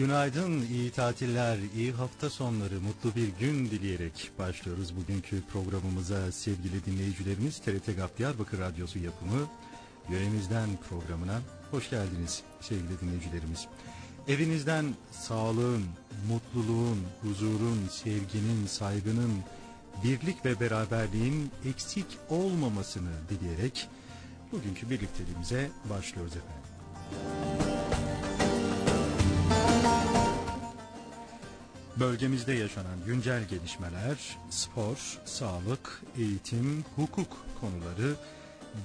Günaydın, iyi tatiller, iyi hafta sonları, mutlu bir gün dileyerek başlıyoruz bugünkü programımıza sevgili dinleyicilerimiz. TRT GAP Diyarbakır Radyosu yapımı Yöremizden programına hoş geldiniz sevgili dinleyicilerimiz. Evinizden sağlığın, mutluluğun, huzurun, sevginin, saygının, birlik ve beraberliğin eksik olmamasını dileyerek bugünkü birlikteliğimize başlıyoruz efendim. Bölgemizde yaşanan güncel gelişmeler, spor, sağlık, eğitim, hukuk konuları,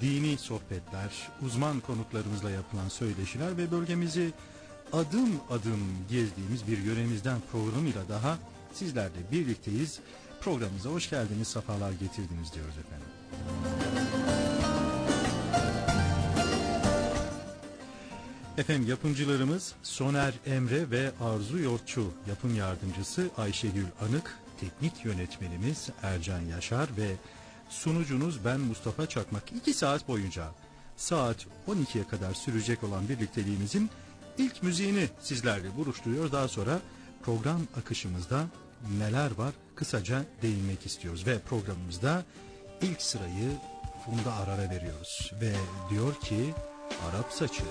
dini sohbetler, uzman konuklarımızla yapılan söyleşiler ve bölgemizi adım adım gezdiğimiz bir yöremizden programıyla daha sizlerle birlikteyiz. Programımıza hoş geldiniz, sefalar getirdiniz diyoruz efendim. Efendim yapımcılarımız Soner Emre ve Arzu Yortçu, yapım yardımcısı Ayşegül Anık, teknik yönetmenimiz Ercan Yaşar ve sunucunuz ben Mustafa Çakmak. 2 saat boyunca saat 12'ye kadar sürecek olan birlikteliğimizin ilk müziğini sizlerle buluşturuyor. Daha sonra program akışımızda neler var kısaca değinmek istiyoruz ve programımızda ilk sırayı Funda Arar'a veriyoruz ve diyor ki Arap saçı